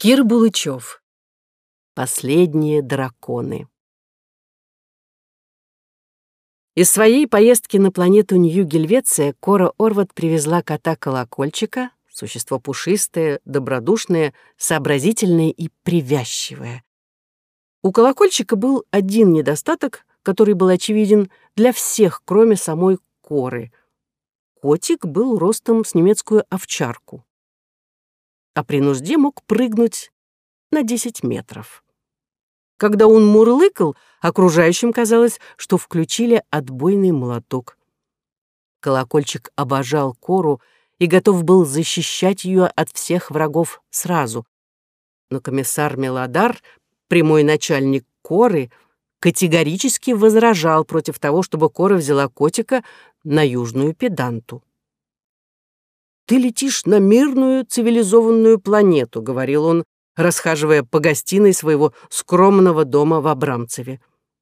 Кир Булычев. Последние драконы. Из своей поездки на планету Нью-Гельвеция Кора Орват привезла кота-колокольчика, существо пушистое, добродушное, сообразительное и привязчивое. У колокольчика был один недостаток, который был очевиден для всех, кроме самой Коры. Котик был ростом с немецкую овчарку а при нужде мог прыгнуть на 10 метров. Когда он мурлыкал, окружающим казалось, что включили отбойный молоток. Колокольчик обожал Кору и готов был защищать ее от всех врагов сразу. Но комиссар Мелодар, прямой начальник Коры, категорически возражал против того, чтобы Кора взяла котика на южную педанту ты летишь на мирную цивилизованную планету», — говорил он, расхаживая по гостиной своего скромного дома в Абрамцеве.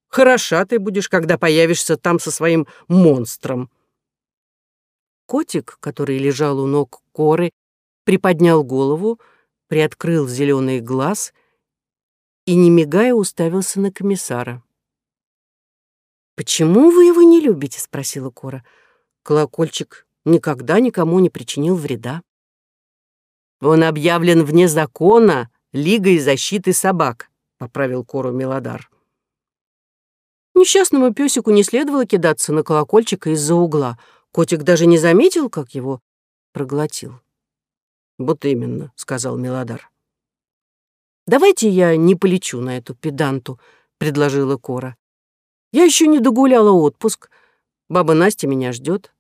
«Хороша ты будешь, когда появишься там со своим монстром». Котик, который лежал у ног коры, приподнял голову, приоткрыл зеленый глаз и, не мигая, уставился на комиссара. «Почему вы его не любите?» — спросила Кора. Колокольчик никогда никому не причинил вреда. «Он объявлен вне закона Лигой защиты собак», — поправил Кору Мелодар. Несчастному песику не следовало кидаться на колокольчик из-за угла. Котик даже не заметил, как его проглотил. «Вот именно», — сказал Мелодар. «Давайте я не полечу на эту педанту», — предложила Кора. «Я еще не догуляла отпуск. Баба Настя меня ждет.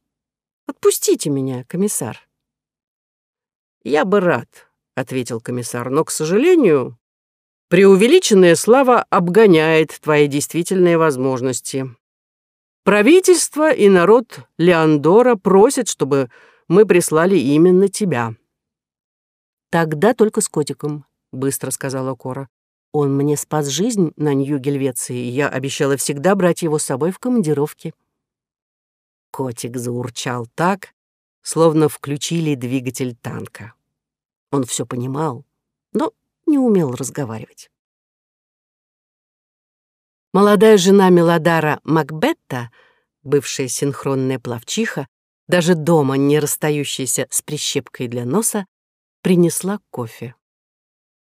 Отпустите меня, комиссар. Я бы рад, ответил комиссар, но, к сожалению, преувеличенная слава обгоняет твои действительные возможности. Правительство и народ Леандора просят, чтобы мы прислали именно тебя. Тогда только с котиком, быстро сказала Кора. Он мне спас жизнь на Нью-Гельвеции, и я обещала всегда брать его с собой в командировки. Котик заурчал так, словно включили двигатель танка. Он все понимал, но не умел разговаривать. Молодая жена Мелодара Макбетта, бывшая синхронная плавчиха, даже дома не расстающаяся с прищепкой для носа, принесла кофе.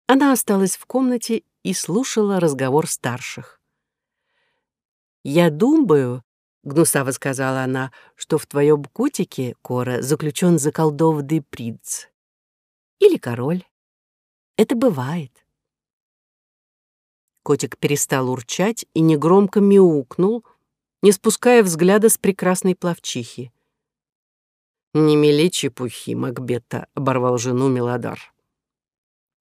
Она осталась в комнате и слушала разговор старших. «Я думаю, — гнусаво сказала она, — что в твоем котике, Кора, заключен заколдованный принц. Или король. Это бывает. Котик перестал урчать и негромко мяукнул, не спуская взгляда с прекрасной плавчихи. «Не мели чепухи, Макбетта», — оборвал жену Мелодар.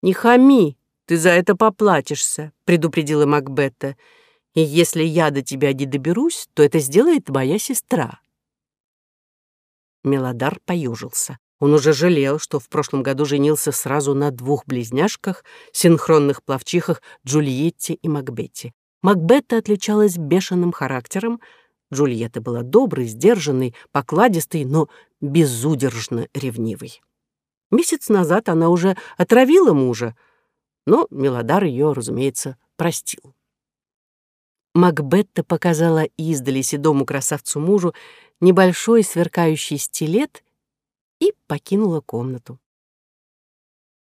«Не хами, ты за это поплатишься», — предупредила Макбетта, — и если я до тебя не доберусь, то это сделает моя сестра». Мелодар поюжился. Он уже жалел, что в прошлом году женился сразу на двух близняшках, синхронных плавчихах Джульетте и Макбетте. Макбетта отличалась бешеным характером, Джульетта была доброй, сдержанной, покладистой, но безудержно ревнивой. Месяц назад она уже отравила мужа, но Мелодар ее, разумеется, простил. Макбетта показала издали седому красавцу-мужу небольшой сверкающий стилет и покинула комнату.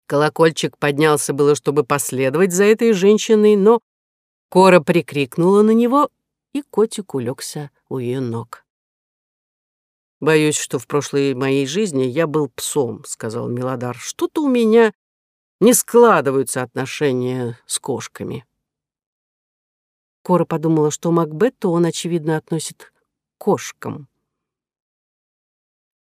Колокольчик поднялся было, чтобы последовать за этой женщиной, но Кора прикрикнула на него, и котик улегся у ее ног. «Боюсь, что в прошлой моей жизни я был псом», — сказал Милодар. «Что-то у меня не складываются отношения с кошками». Кора подумала, что Макбетту он, очевидно, относит к кошкам.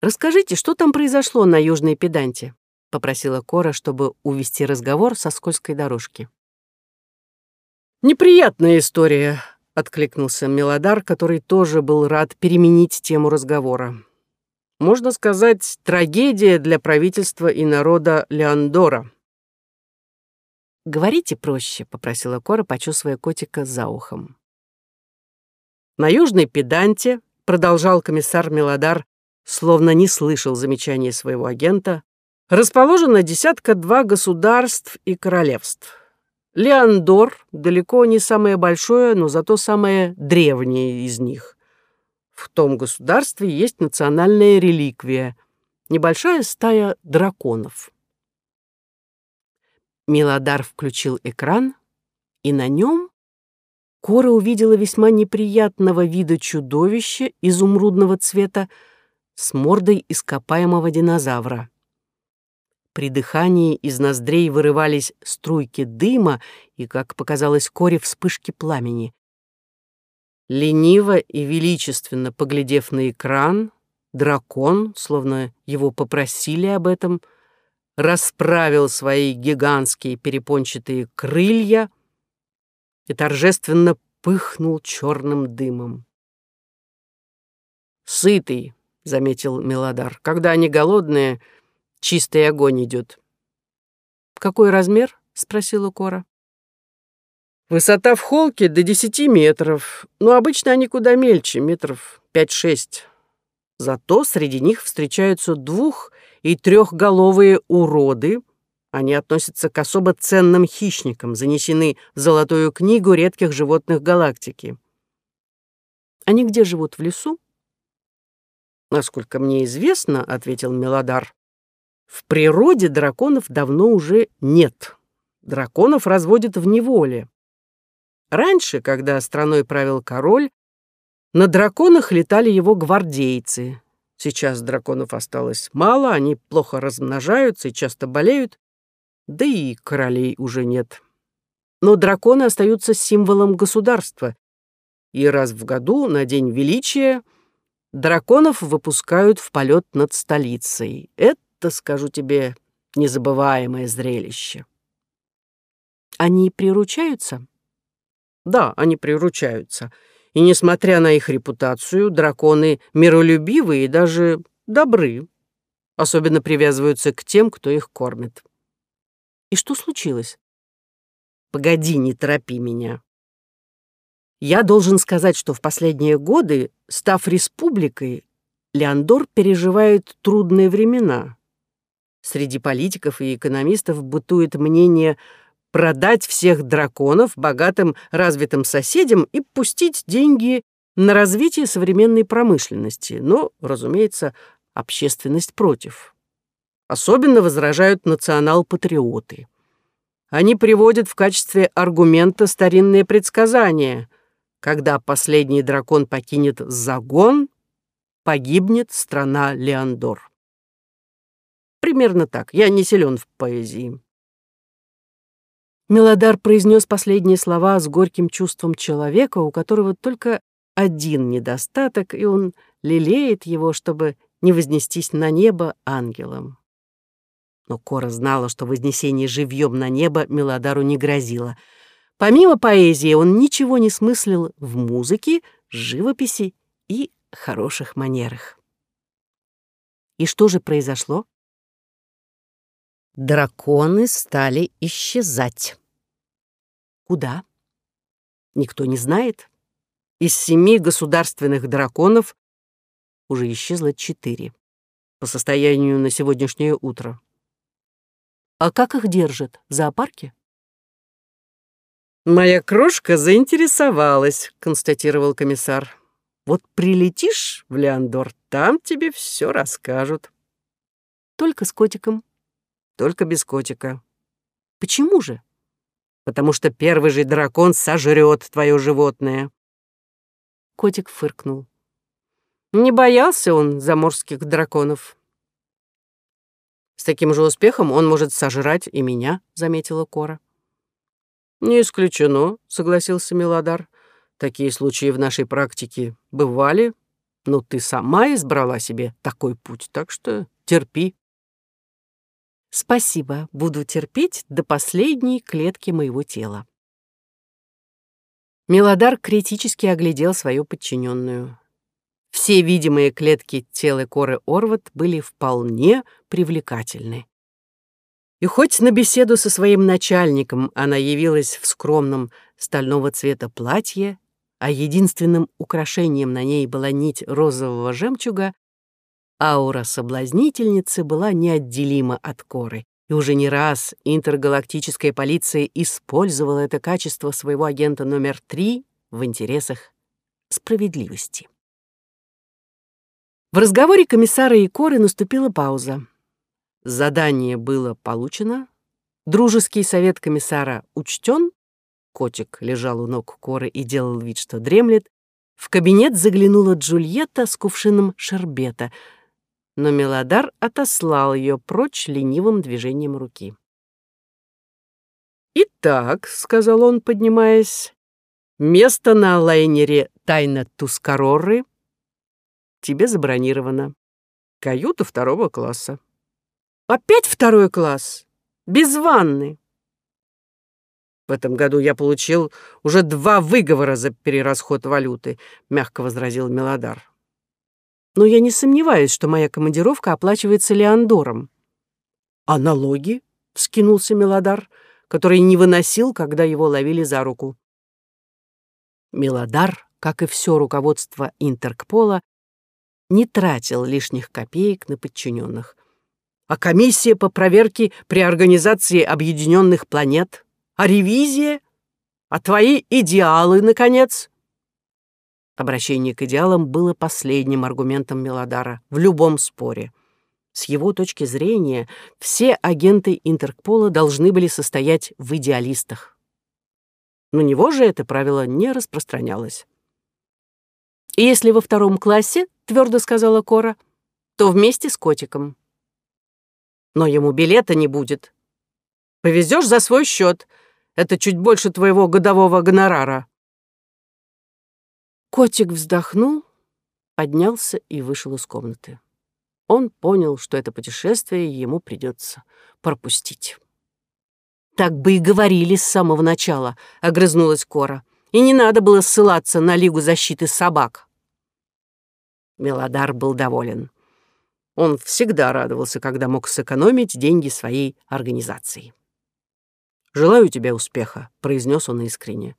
«Расскажите, что там произошло на Южной Педанте?» — попросила Кора, чтобы увести разговор со скользкой дорожки. «Неприятная история», — откликнулся Мелодар, который тоже был рад переменить тему разговора. «Можно сказать, трагедия для правительства и народа Леандора. «Говорите проще», — попросила Кора, почувствуя котика за ухом. На южной педанте продолжал комиссар Мелодар, словно не слышал замечания своего агента, Расположено десятка-два государств и королевств. Леандор далеко не самое большое, но зато самое древнее из них. В том государстве есть национальная реликвия — небольшая стая драконов. Милодар включил экран, и на нем Кора увидела весьма неприятного вида чудовище изумрудного цвета с мордой ископаемого динозавра. При дыхании из ноздрей вырывались струйки дыма и, как показалось Коре, вспышки пламени. Лениво и величественно поглядев на экран, дракон, словно его попросили об этом, расправил свои гигантские перепончатые крылья и торжественно пыхнул черным дымом. «Сытый», — заметил Мелодар, — «когда они голодные, Чистый огонь идет. «Какой размер?» — спросила Кора. «Высота в холке до десяти метров, но обычно они куда мельче, метров пять-шесть. Зато среди них встречаются двух- и трехголовые уроды. Они относятся к особо ценным хищникам, занесены в Золотую книгу редких животных галактики. Они где живут, в лесу? «Насколько мне известно, — ответил Мелодар, в природе драконов давно уже нет. Драконов разводят в неволе. Раньше, когда страной правил король, на драконах летали его гвардейцы. Сейчас драконов осталось мало, они плохо размножаются и часто болеют, да и королей уже нет. Но драконы остаются символом государства, и раз в году, на День Величия, драконов выпускают в полет над столицей. Это скажу тебе, незабываемое зрелище. Они приручаются? Да, они приручаются. И несмотря на их репутацию, драконы миролюбивые и даже добры. Особенно привязываются к тем, кто их кормит. И что случилось? Погоди, не торопи меня. Я должен сказать, что в последние годы, став республикой, Леандор переживает трудные времена. Среди политиков и экономистов бытует мнение продать всех драконов богатым развитым соседям и пустить деньги на развитие современной промышленности. Но, разумеется, общественность против. Особенно возражают национал-патриоты. Они приводят в качестве аргумента старинные предсказания. Когда последний дракон покинет загон, погибнет страна Леандор. Примерно так. Я не силен в поэзии. Мелодар произнес последние слова с горьким чувством человека, у которого только один недостаток, и он лелеет его, чтобы не вознестись на небо ангелом. Но Кора знала, что вознесение живьем на небо Мелодару не грозило. Помимо поэзии он ничего не смыслил в музыке, живописи и хороших манерах. И что же произошло? драконы стали исчезать. Куда? Никто не знает. Из семи государственных драконов уже исчезло четыре по состоянию на сегодняшнее утро. А как их держат? В зоопарке? «Моя крошка заинтересовалась», — констатировал комиссар. «Вот прилетишь в Леандор, там тебе все расскажут». «Только с котиком», только без котика. Почему же? Потому что первый же дракон сожрет твое животное. Котик фыркнул. Не боялся он заморских драконов. С таким же успехом он может сожрать и меня, заметила Кора. Не исключено, согласился Милодар. Такие случаи в нашей практике бывали, но ты сама избрала себе такой путь, так что терпи. Спасибо, буду терпеть до последней клетки моего тела. Мелодар критически оглядел свою подчиненную. Все видимые клетки тела коры Орват были вполне привлекательны. И хоть на беседу со своим начальником она явилась в скромном стального цвета платье, а единственным украшением на ней была нить розового жемчуга, Аура соблазнительницы была неотделима от коры, и уже не раз интергалактическая полиция использовала это качество своего агента номер три в интересах справедливости. В разговоре комиссара и коры наступила пауза. Задание было получено, дружеский совет комиссара учтен, котик лежал у ног коры и делал вид, что дремлет, в кабинет заглянула Джульетта с кувшином шербета, но Мелодар отослал ее прочь ленивым движением руки. «Итак», — сказал он, поднимаясь, — «место на лайнере «Тайна Тускароры» тебе забронировано. Каюта второго класса». «Опять второй класс? Без ванны?» В этом году я получил уже два выговора за перерасход валюты, мягко возразил Мелодар. Но я не сомневаюсь, что моя командировка оплачивается Леандором. А налоги? вскинулся Мелодар, который не выносил, когда его ловили за руку. Мелодар, как и все руководство Интеркпола, не тратил лишних копеек на подчиненных. А комиссия по проверке при организации объединенных планет а ревизия? А твои идеалы, наконец?» Обращение к идеалам было последним аргументом Мелодара в любом споре. С его точки зрения, все агенты Интерпола должны были состоять в идеалистах. На него же это правило не распространялось. «И если во втором классе, — твердо сказала Кора, — то вместе с котиком. Но ему билета не будет. Повезешь за свой счет, это чуть больше твоего годового гонорара». Котик вздохнул, поднялся и вышел из комнаты. Он понял, что это путешествие ему придется пропустить. «Так бы и говорили с самого начала», — огрызнулась Кора. «И не надо было ссылаться на Лигу защиты собак». Мелодар был доволен. Он всегда радовался, когда мог сэкономить деньги своей организации. «Желаю тебе успеха», — произнес он искренне.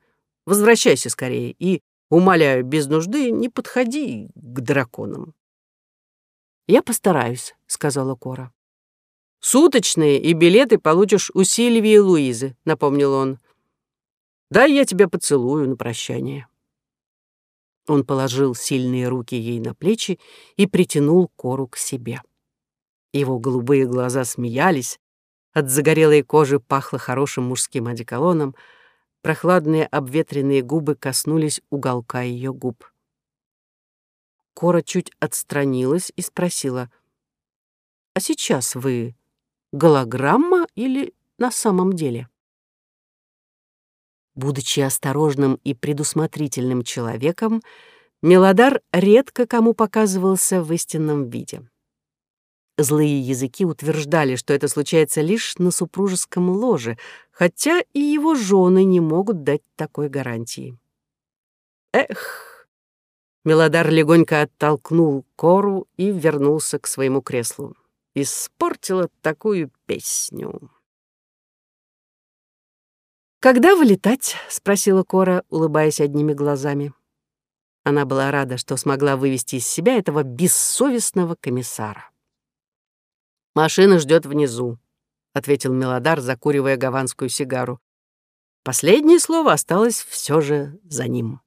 «Возвращайся скорее и, умоляю, без нужды не подходи к драконам». «Я постараюсь», — сказала Кора. «Суточные и билеты получишь у Сильвии и Луизы», — напомнил он. «Дай я тебя поцелую на прощание». Он положил сильные руки ей на плечи и притянул Кору к себе. Его голубые глаза смеялись, от загорелой кожи пахло хорошим мужским одеколоном, прохладные обветренные губы коснулись уголка ее губ. Кора чуть отстранилась и спросила, «А сейчас вы голограмма или на самом деле?» Будучи осторожным и предусмотрительным человеком, Мелодар редко кому показывался в истинном виде. Злые языки утверждали, что это случается лишь на супружеском ложе, хотя и его жены не могут дать такой гарантии. Эх! Мелодар легонько оттолкнул Кору и вернулся к своему креслу. Испортила такую песню. «Когда вылетать?» — спросила Кора, улыбаясь одними глазами. Она была рада, что смогла вывести из себя этого бессовестного комиссара. «Машина ждет внизу», — ответил Мелодар, закуривая гаванскую сигару. Последнее слово осталось все же за ним.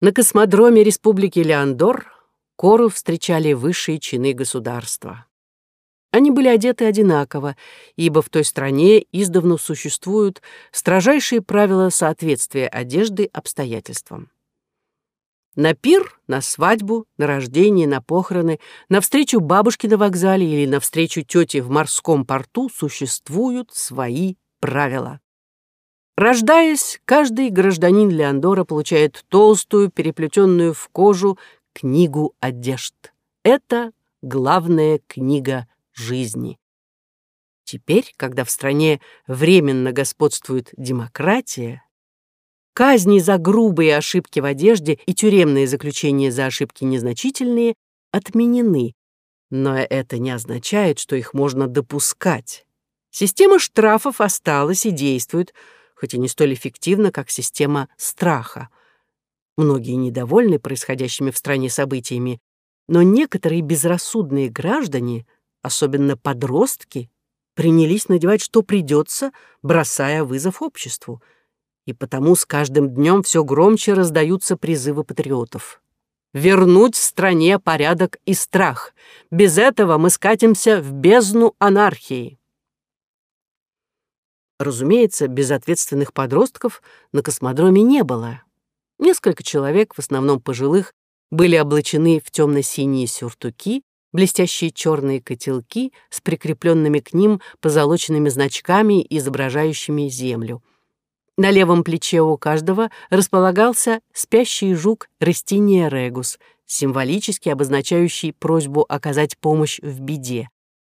На космодроме Республики Леандор Кору встречали высшие чины государства. Они были одеты одинаково, ибо в той стране издавна существуют строжайшие правила соответствия одежды обстоятельствам. На пир, на свадьбу, на рождение, на похороны, на встречу бабушки на вокзале или на встречу тети в морском порту существуют свои правила. Рождаясь, каждый гражданин Леандора получает толстую, переплетенную в кожу книгу одежд. Это главная книга жизни. Теперь, когда в стране временно господствует демократия, Казни за грубые ошибки в одежде и тюремные заключения за ошибки незначительные отменены, но это не означает, что их можно допускать. Система штрафов осталась и действует, хоть и не столь эффективно, как система страха. Многие недовольны происходящими в стране событиями, но некоторые безрассудные граждане, особенно подростки, принялись надевать, что придется, бросая вызов обществу. И потому с каждым днем все громче раздаются призывы патриотов. Вернуть в стране порядок и страх. Без этого мы скатимся в бездну анархии. Разумеется, безответственных подростков на космодроме не было. Несколько человек, в основном пожилых, были облачены в темно-синие сюртуки, блестящие черные котелки с прикрепленными к ним позолоченными значками, изображающими землю. На левом плече у каждого располагался спящий жук Рестиния регус, символически обозначающий просьбу оказать помощь в беде,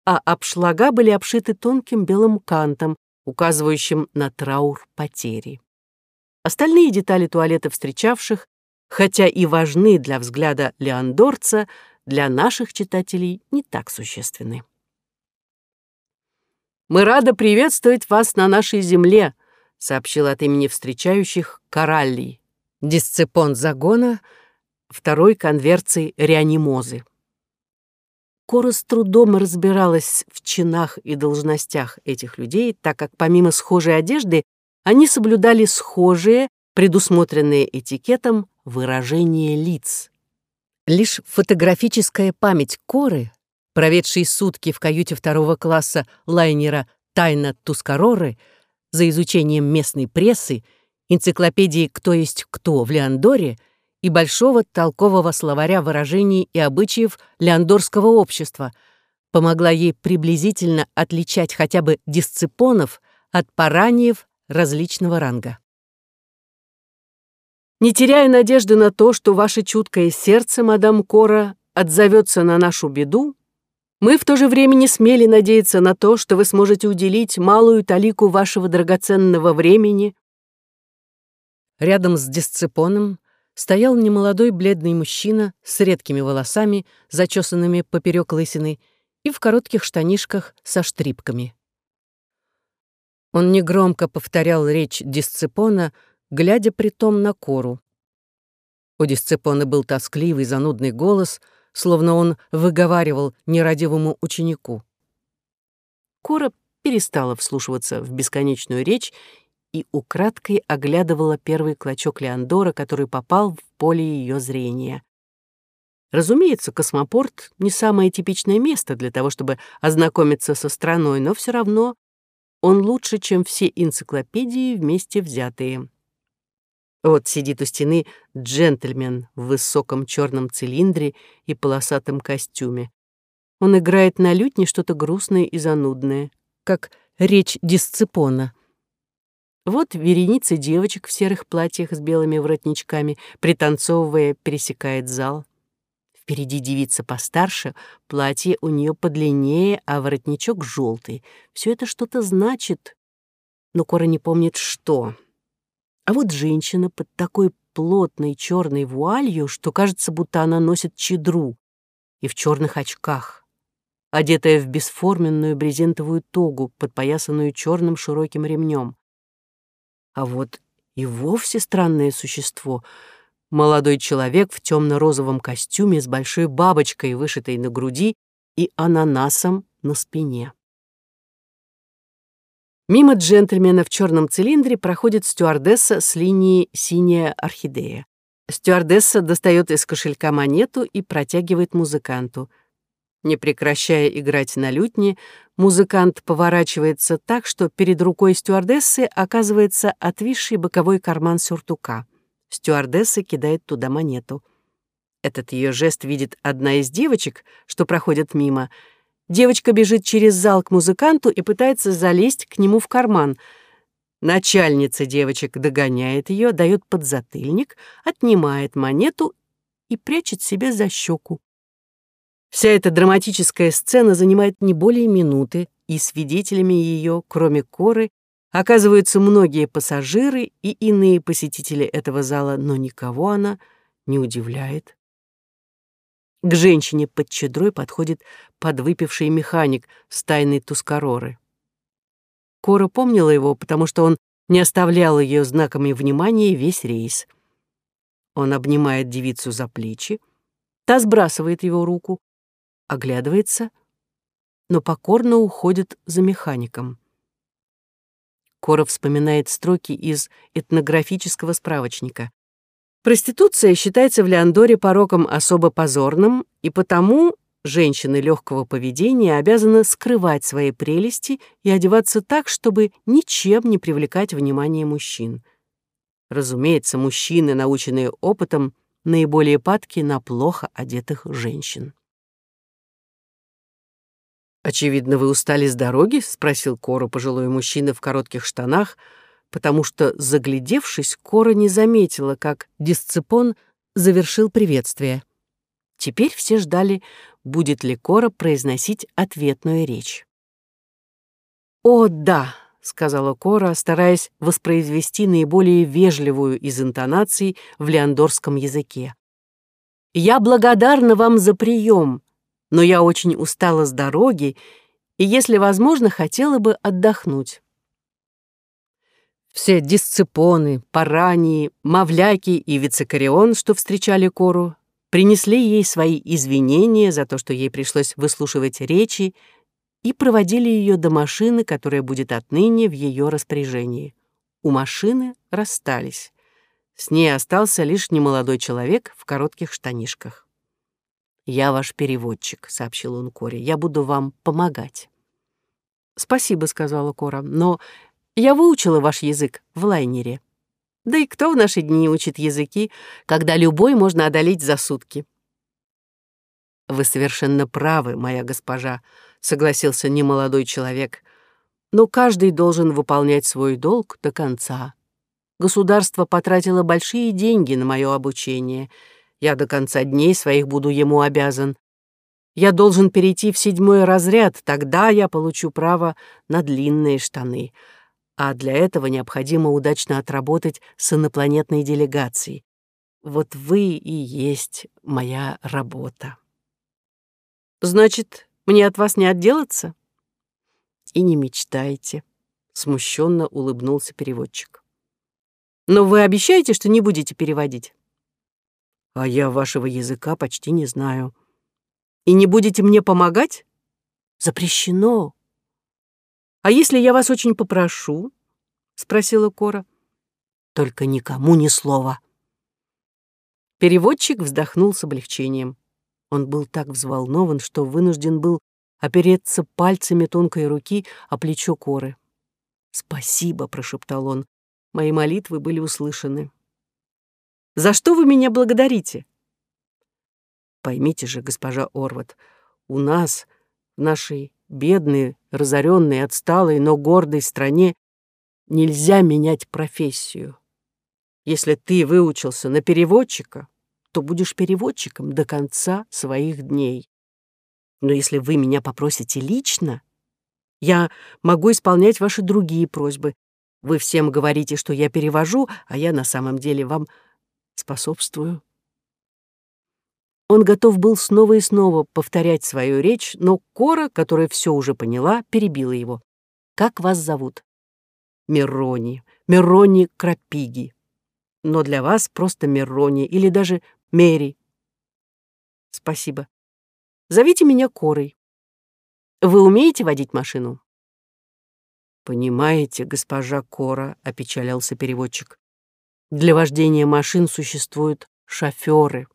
а обшлага были обшиты тонким белым кантом, указывающим на траур потери. Остальные детали туалета встречавших, хотя и важны для взгляда леандорца, для наших читателей не так существенны. «Мы рады приветствовать вас на нашей земле», сообщил от имени встречающих Кораллий, дисципон загона, второй конверций реанимозы. Кора с трудом разбиралась в чинах и должностях этих людей, так как помимо схожей одежды они соблюдали схожие, предусмотренные этикетом, выражения лиц. Лишь фотографическая память Коры, проведшей сутки в каюте второго класса лайнера «Тайна Тускароры», за изучением местной прессы, энциклопедии «Кто есть кто» в Леандоре и большого толкового словаря выражений и обычаев леандорского общества, помогла ей приблизительно отличать хотя бы дисципонов от параниев различного ранга. Не теряя надежды на то, что ваше чуткое сердце, мадам Кора, отзовется на нашу беду, мы в то же время не смели надеяться на то, что вы сможете уделить малую талику вашего драгоценного времени. Рядом с дисципоном стоял немолодой бледный мужчина с редкими волосами, зачесанными поперек лысины, и в коротких штанишках со штрипками. Он негромко повторял речь Дисципона, глядя притом на кору. У Дисципона был тоскливый, занудный голос, словно он выговаривал нерадивому ученику. Кора перестала вслушиваться в бесконечную речь и украдкой оглядывала первый клочок Леандора, который попал в поле ее зрения. Разумеется, космопорт — не самое типичное место для того, чтобы ознакомиться со страной, но все равно он лучше, чем все энциклопедии вместе взятые. Вот сидит у стены джентльмен в высоком черном цилиндре и полосатом костюме. Он играет на лютне что-то грустное и занудное, как речь дисципона. Вот вереница девочек в серых платьях с белыми воротничками, пританцовывая, пересекает зал. Впереди девица постарше, платье у нее подлиннее, а воротничок желтый. Все это что-то значит, но Кора не помнит, что. А вот женщина под такой плотной черной вуалью, что кажется, будто она носит чедру, и в черных очках, одетая в бесформенную брезентовую тогу, подпоясанную черным широким ремнем. А вот и вовсе странное существо — Молодой человек в темно-розовом костюме с большой бабочкой, вышитой на груди, и ананасом на спине. Мимо джентльмена в черном цилиндре проходит стюардесса с линии «Синяя орхидея». Стюардесса достает из кошелька монету и протягивает музыканту. Не прекращая играть на лютне, музыкант поворачивается так, что перед рукой стюардессы оказывается отвисший боковой карман сюртука. Стюардесса кидает туда монету. Этот ее жест видит одна из девочек, что проходят мимо. Девочка бежит через зал к музыканту и пытается залезть к нему в карман. Начальница девочек догоняет ее, дает подзатыльник, отнимает монету и прячет себе за щеку. Вся эта драматическая сцена занимает не более минуты, и свидетелями ее, кроме Коры, Оказываются многие пассажиры и иные посетители этого зала, но никого она не удивляет. К женщине под чедрой подходит подвыпивший механик с тайной Тускароры. Кора помнила его, потому что он не оставлял ее знаками внимания весь рейс. Он обнимает девицу за плечи, та сбрасывает его руку, оглядывается, но покорно уходит за механиком. Кора вспоминает строки из этнографического справочника. Проституция считается в Леандоре пороком особо позорным, и потому женщины легкого поведения обязаны скрывать свои прелести и одеваться так, чтобы ничем не привлекать внимание мужчин. Разумеется, мужчины, наученные опытом, наиболее падки на плохо одетых женщин. «Очевидно, вы устали с дороги?» — спросил Кора пожилой мужчина в коротких штанах, потому что, заглядевшись, Кора не заметила, как Дисципон завершил приветствие. Теперь все ждали, будет ли Кора произносить ответную речь. «О, да!» — сказала Кора, стараясь воспроизвести наиболее вежливую из интонаций в леандорском языке. «Я благодарна вам за прием, но я очень устала с дороги и, если возможно, хотела бы отдохнуть. Все дисципоны, парании, мавляки и вицекарион, что встречали Кору, принесли ей свои извинения за то, что ей пришлось выслушивать речи, и проводили ее до машины, которая будет отныне в ее распоряжении. У машины расстались. С ней остался лишь немолодой человек в коротких штанишках. «Я ваш переводчик», — сообщил он Коре. «Я буду вам помогать». «Спасибо», — сказала Кора, — «но я выучила ваш язык в лайнере. Да и кто в наши дни учит языки, когда любой можно одолеть за сутки?» «Вы совершенно правы, моя госпожа», — согласился немолодой человек. «Но каждый должен выполнять свой долг до конца. Государство потратило большие деньги на мое обучение — я до конца дней своих буду ему обязан. Я должен перейти в седьмой разряд, тогда я получу право на длинные штаны. А для этого необходимо удачно отработать с инопланетной делегацией. Вот вы и есть моя работа. Значит, мне от вас не отделаться? И не мечтайте, смущенно улыбнулся переводчик. Но вы обещаете, что не будете переводить? А я вашего языка почти не знаю. И не будете мне помогать? Запрещено. А если я вас очень попрошу? Спросила Кора. Только никому ни слова. Переводчик вздохнул с облегчением. Он был так взволнован, что вынужден был опереться пальцами тонкой руки о плечо Коры. «Спасибо», — прошептал он, — «мои молитвы были услышаны». За что вы меня благодарите?» Поймите же, госпожа Орват, у нас, в нашей бедной, разоренной, отсталой, но гордой стране, нельзя менять профессию. Если ты выучился на переводчика, то будешь переводчиком до конца своих дней. Но если вы меня попросите лично, я могу исполнять ваши другие просьбы. Вы всем говорите, что я перевожу, а я на самом деле вам способствую. Он готов был снова и снова повторять свою речь, но Кора, которая все уже поняла, перебила его. «Как вас зовут?» «Мирони. Мирони Крапиги. Но для вас просто Мирони или даже Мери». «Спасибо. Зовите меня Корой. Вы умеете водить машину?» «Понимаете, госпожа Кора», — опечалялся переводчик. Для вождения машин существуют шоферы.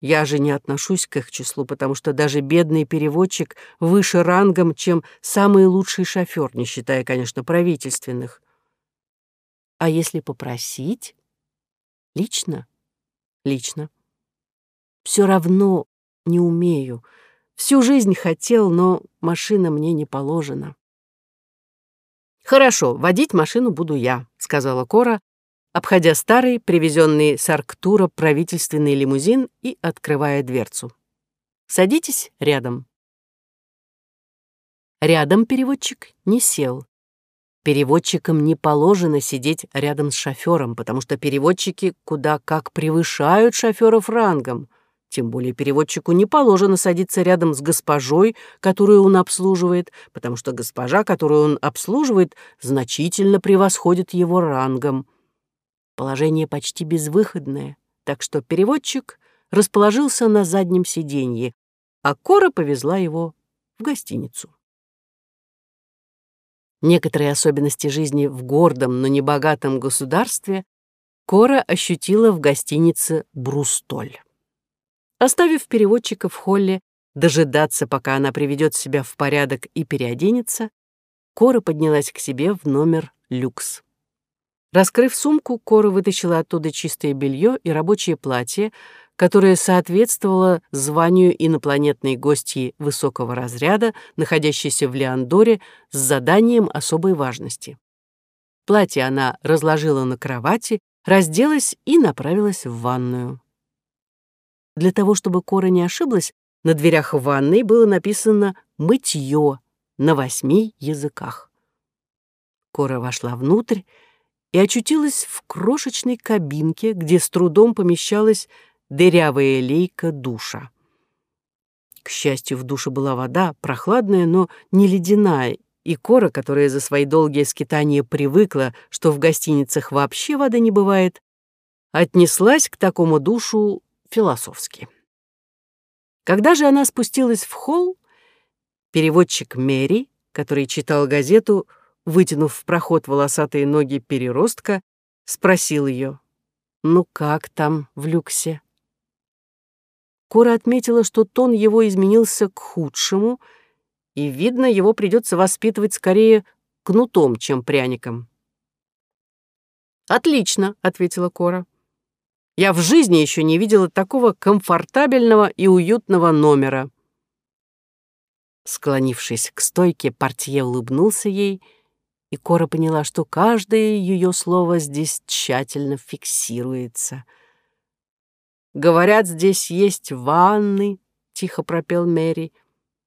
Я же не отношусь к их числу, потому что даже бедный переводчик выше рангом, чем самый лучший шофер, не считая, конечно, правительственных. А если попросить? Лично? Лично. Все равно не умею. Всю жизнь хотел, но машина мне не положена. «Хорошо, водить машину буду я», — сказала Кора, обходя старый, привезенный с Арктура правительственный лимузин и открывая дверцу. «Садитесь рядом». Рядом переводчик не сел. Переводчикам не положено сидеть рядом с шофером, потому что переводчики куда как превышают шоферов рангом. Тем более переводчику не положено садиться рядом с госпожой, которую он обслуживает, потому что госпожа, которую он обслуживает, значительно превосходит его рангом. Положение почти безвыходное, так что переводчик расположился на заднем сиденье, а Кора повезла его в гостиницу. Некоторые особенности жизни в гордом, но небогатом государстве Кора ощутила в гостинице «Брустоль». Оставив переводчика в холле дожидаться, пока она приведет себя в порядок и переоденется, Кора поднялась к себе в номер «Люкс». Раскрыв сумку, Кора вытащила оттуда чистое белье и рабочее платье, которое соответствовало званию инопланетной гостьи высокого разряда, находящейся в Леандоре с заданием особой важности. Платье она разложила на кровати, разделась и направилась в ванную. Для того, чтобы Кора не ошиблась, на дверях ванной было написано «мытье» на восьми языках. Кора вошла внутрь и очутилась в крошечной кабинке, где с трудом помещалась дырявая лейка душа. К счастью, в душе была вода, прохладная, но не ледяная, и Кора, которая за свои долгие скитания привыкла, что в гостиницах вообще воды не бывает, отнеслась к такому душу философски. Когда же она спустилась в холл, переводчик Мэри, который читал газету, вытянув в проход волосатые ноги переростка, спросил ее, «Ну как там в люксе?» Кора отметила, что тон его изменился к худшему, и, видно, его придется воспитывать скорее кнутом, чем пряником. «Отлично», — ответила Кора. «Я в жизни еще не видела такого комфортабельного и уютного номера». Склонившись к стойке, портье улыбнулся ей — и Кора поняла, что каждое ее слово здесь тщательно фиксируется. «Говорят, здесь есть ванны», — тихо пропел Мэри.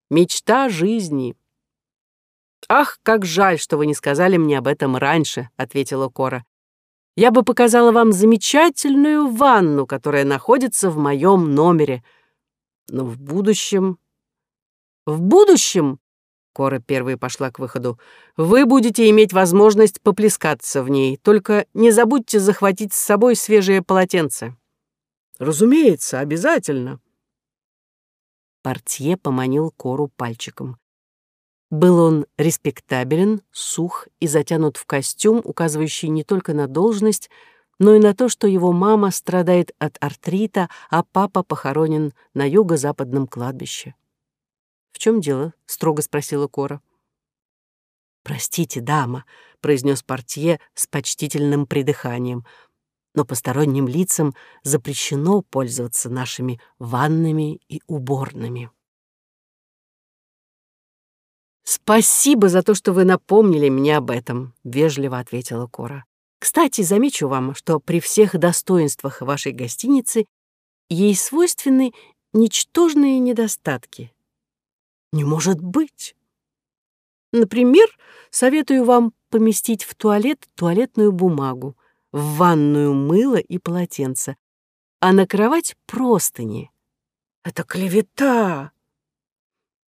«Мечта жизни». «Ах, как жаль, что вы не сказали мне об этом раньше», — ответила Кора. «Я бы показала вам замечательную ванну, которая находится в моем номере. Но в будущем...» «В будущем Кора первой пошла к выходу. «Вы будете иметь возможность поплескаться в ней, только не забудьте захватить с собой свежее полотенце». «Разумеется, обязательно». Портье поманил Кору пальчиком. Был он респектабелен, сух и затянут в костюм, указывающий не только на должность, но и на то, что его мама страдает от артрита, а папа похоронен на юго-западном кладбище. «В чем дело?» — строго спросила Кора. «Простите, дама», — произнес портье с почтительным придыханием, «но посторонним лицам запрещено пользоваться нашими ваннами и уборными». «Спасибо за то, что вы напомнили мне об этом», — вежливо ответила Кора. «Кстати, замечу вам, что при всех достоинствах вашей гостиницы ей свойственны ничтожные недостатки. Не может быть. Например, советую вам поместить в туалет туалетную бумагу, в ванную мыло и полотенце, а на кровать простыни. Это клевета!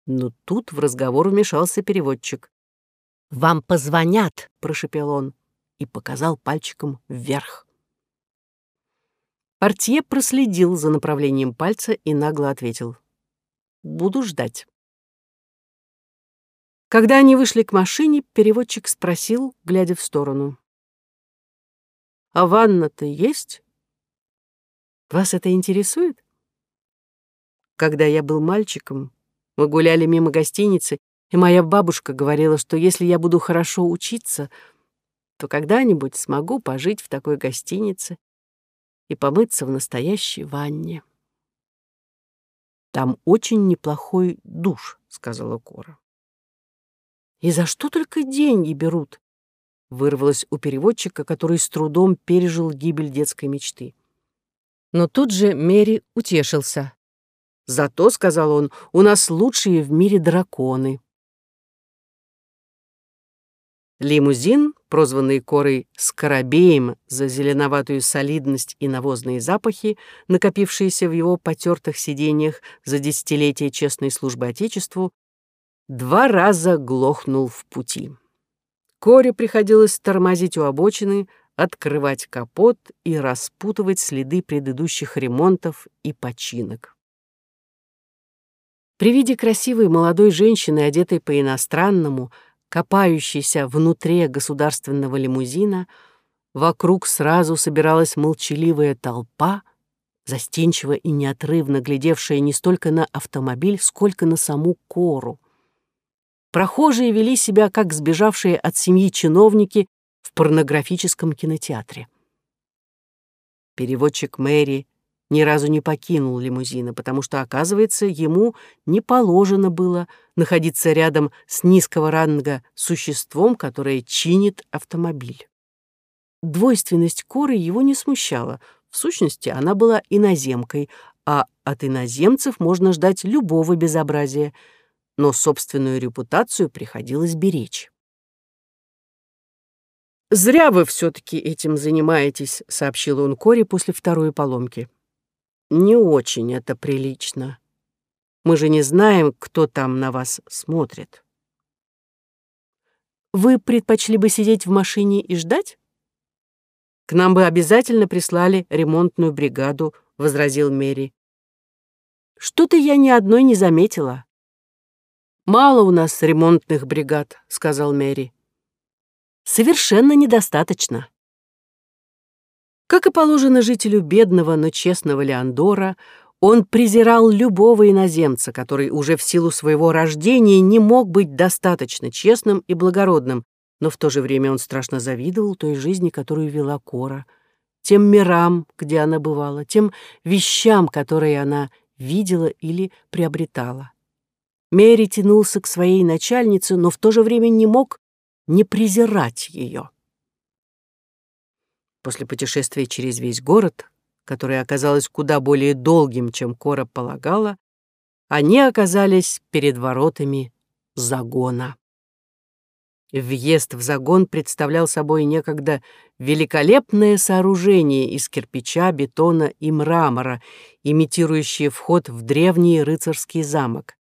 Но тут в разговор вмешался переводчик. «Вам позвонят», — прошепел он и показал пальчиком вверх. Портье проследил за направлением пальца и нагло ответил. «Буду ждать». Когда они вышли к машине, переводчик спросил, глядя в сторону. «А ванна-то есть? Вас это интересует?» Когда я был мальчиком, мы гуляли мимо гостиницы, и моя бабушка говорила, что если я буду хорошо учиться, то когда-нибудь смогу пожить в такой гостинице и помыться в настоящей ванне. «Там очень неплохой душ», — сказала Кора. И за что только деньги берут? Вырвалось у переводчика, который с трудом пережил гибель детской мечты. Но тут же Мэри утешился. «Зато, — сказал он, — у нас лучшие в мире драконы». Лимузин, прозванный Корой «Скоробеем» за зеленоватую солидность и навозные запахи, накопившиеся в его потертых сиденьях за десятилетия честной службы Отечеству, два раза глохнул в пути. Коре приходилось тормозить у обочины, открывать капот и распутывать следы предыдущих ремонтов и починок. При виде красивой молодой женщины, одетой по-иностранному, копающейся внутри государственного лимузина, вокруг сразу собиралась молчаливая толпа, застенчиво и неотрывно глядевшая не столько на автомобиль, сколько на саму кору. Прохожие вели себя, как сбежавшие от семьи чиновники в порнографическом кинотеатре. Переводчик Мэри ни разу не покинул лимузина, потому что, оказывается, ему не положено было находиться рядом с низкого ранга существом, которое чинит автомобиль. Двойственность коры его не смущала. В сущности, она была иноземкой, а от иноземцев можно ждать любого безобразия — но собственную репутацию приходилось беречь. «Зря вы все-таки этим занимаетесь», — сообщил он Коре после второй поломки. «Не очень это прилично. Мы же не знаем, кто там на вас смотрит». «Вы предпочли бы сидеть в машине и ждать?» «К нам бы обязательно прислали ремонтную бригаду», — возразил Мэри. «Что-то я ни одной не заметила. «Мало у нас ремонтных бригад», — сказал Мэри. «Совершенно недостаточно». Как и положено жителю бедного, но честного Леандора, он презирал любого иноземца, который уже в силу своего рождения не мог быть достаточно честным и благородным, но в то же время он страшно завидовал той жизни, которую вела Кора, тем мирам, где она бывала, тем вещам, которые она видела или приобретала. Мэри тянулся к своей начальнице, но в то же время не мог не презирать ее. После путешествия через весь город, которое оказалось куда более долгим, чем Кора полагала, они оказались перед воротами загона. Въезд в загон представлял собой некогда великолепное сооружение из кирпича, бетона и мрамора, имитирующее вход в древний рыцарский замок.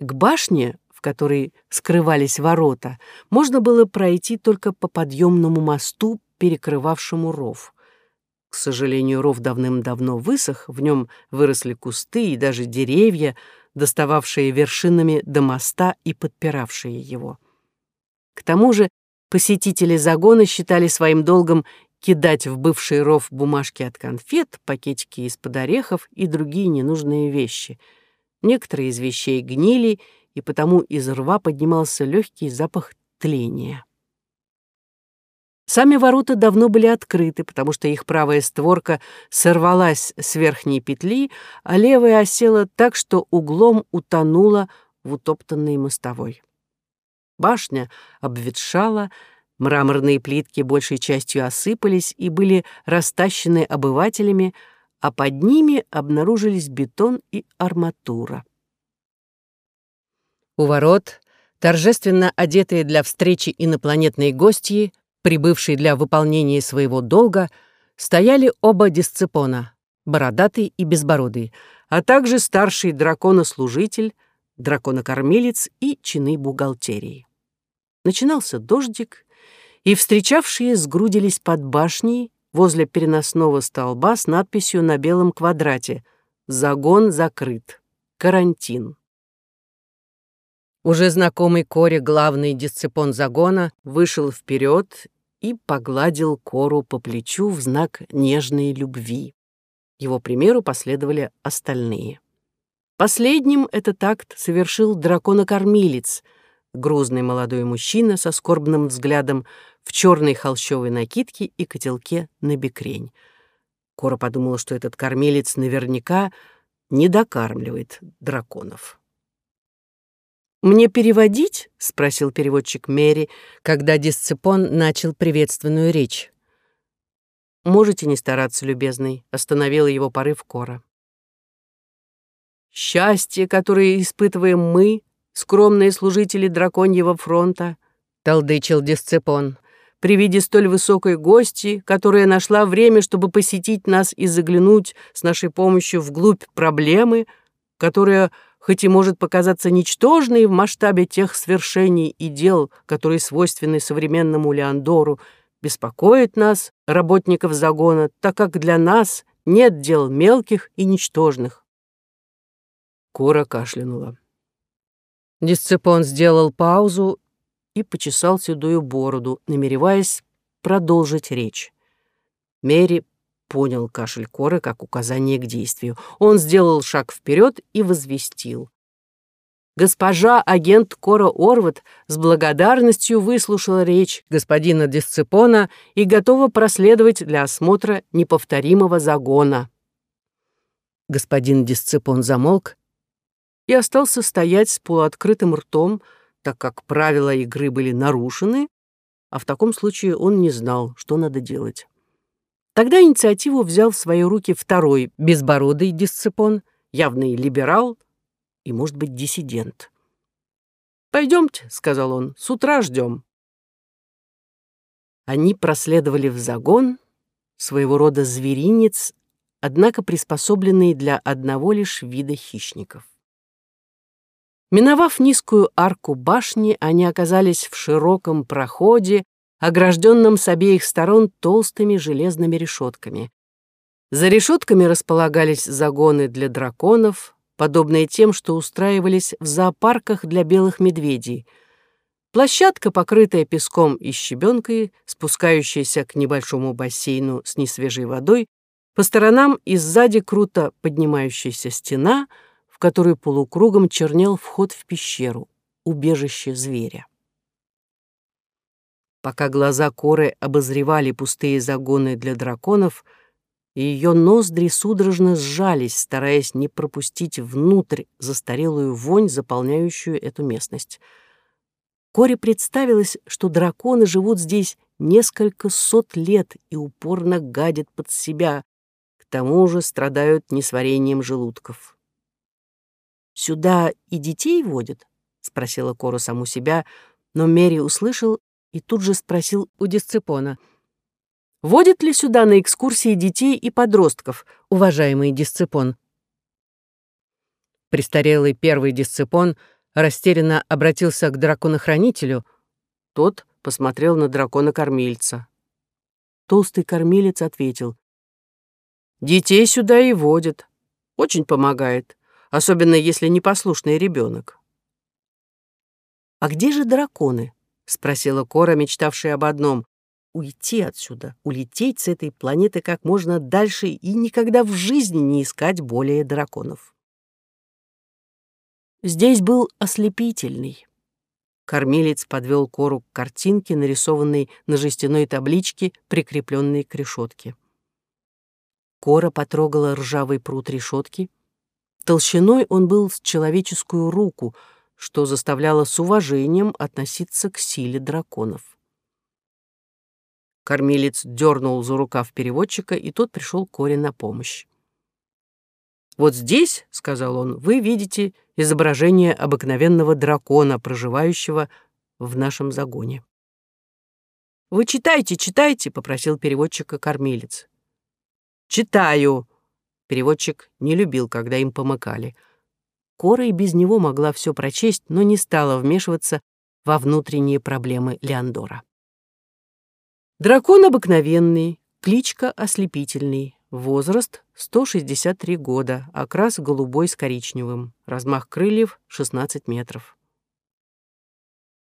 К башне, в которой скрывались ворота, можно было пройти только по подъемному мосту, перекрывавшему ров. К сожалению, ров давным-давно высох, в нем выросли кусты и даже деревья, достававшие вершинами до моста и подпиравшие его. К тому же посетители загона считали своим долгом кидать в бывший ров бумажки от конфет, пакетики из-под орехов и другие ненужные вещи — Некоторые из вещей гнили, и потому из рва поднимался легкий запах тления. Сами ворота давно были открыты, потому что их правая створка сорвалась с верхней петли, а левая осела так, что углом утонула в утоптанной мостовой. Башня обветшала, мраморные плитки большей частью осыпались и были растащены обывателями, а под ними обнаружились бетон и арматура. У ворот, торжественно одетые для встречи инопланетные гости, прибывшие для выполнения своего долга, стояли оба дисципона, бородатый и безбородый, а также старший драконослужитель, драконокормилец и чины бухгалтерии. Начинался дождик, и встречавшие сгрудились под башней, возле переносного столба с надписью на белом квадрате «Загон закрыт. Карантин». Уже знакомый Коре главный дисципон загона вышел вперед и погладил Кору по плечу в знак нежной любви. Его примеру последовали остальные. Последним этот акт совершил драконокормилец, грузный молодой мужчина со скорбным взглядом, в черной холщовой накидке и котелке на бекрень. Кора подумала, что этот кормилец наверняка не докармливает драконов. «Мне переводить?» — спросил переводчик Мэри, когда Дисципон начал приветственную речь. «Можете не стараться, любезный», — остановила его порыв Кора. «Счастье, которое испытываем мы, скромные служители драконьего фронта», — толдычил Дисципон, — при виде столь высокой гости, которая нашла время, чтобы посетить нас и заглянуть с нашей помощью вглубь проблемы, которая, хоть и может показаться ничтожной в масштабе тех свершений и дел, которые свойственны современному Леандору, беспокоит нас, работников загона, так как для нас нет дел мелких и ничтожных. Кора кашлянула. Дисципон сделал паузу и почесал седую бороду, намереваясь продолжить речь. Мэри понял кашель Коры как указание к действию. Он сделал шаг вперед и возвестил. Госпожа агент Кора Орват с благодарностью выслушала речь господина Дисципона и готова проследовать для осмотра неповторимого загона. Господин Дисципон замолк и остался стоять с полуоткрытым ртом, так как правила игры были нарушены, а в таком случае он не знал, что надо делать. Тогда инициативу взял в свои руки второй безбородый дисципон, явный либерал и, может быть, диссидент. «Пойдемте», — сказал он, — «с утра ждем». Они проследовали в загон, своего рода зверинец, однако приспособленный для одного лишь вида хищников. Миновав низкую арку башни, они оказались в широком проходе, огражденном с обеих сторон толстыми железными решетками. За решетками располагались загоны для драконов, подобные тем, что устраивались в зоопарках для белых медведей. Площадка, покрытая песком и щебенкой, спускающаяся к небольшому бассейну с несвежей водой, по сторонам и сзади круто поднимающаяся стена — которой полукругом чернел вход в пещеру, убежище зверя. Пока глаза Коры обозревали пустые загоны для драконов, ее ноздри судорожно сжались, стараясь не пропустить внутрь застарелую вонь, заполняющую эту местность. Коре представилось, что драконы живут здесь несколько сот лет и упорно гадят под себя, к тому же страдают несварением желудков. «Сюда и детей водят?» — спросила Кора саму себя, но Мери услышал и тут же спросил у Дисципона. «Водят ли сюда на экскурсии детей и подростков, уважаемый Дисципон?» Престарелый первый Дисципон растерянно обратился к драконохранителю. Тот посмотрел на дракона-кормильца. Толстый кормилец ответил. «Детей сюда и водят. Очень помогает особенно если непослушный ребенок. «А где же драконы?» — спросила Кора, мечтавшая об одном — уйти отсюда, улететь с этой планеты как можно дальше и никогда в жизни не искать более драконов. Здесь был ослепительный. Кормилец подвел Кору к картинке, нарисованной на жестяной табличке, прикрепленной к решетке. Кора потрогала ржавый пруд решетки, Толщиной он был с человеческую руку, что заставляло с уважением относиться к силе драконов. Кормилец дернул за рукав переводчика, и тот пришел Коре на помощь. «Вот здесь, — сказал он, — вы видите изображение обыкновенного дракона, проживающего в нашем загоне». «Вы читайте, читайте!» — попросил переводчика кормилец. «Читаю!» Переводчик не любил, когда им помыкали. Кора и без него могла все прочесть, но не стала вмешиваться во внутренние проблемы Леандора. Дракон обыкновенный, кличка ослепительный, возраст 163 года, окрас голубой с коричневым, размах крыльев 16 метров.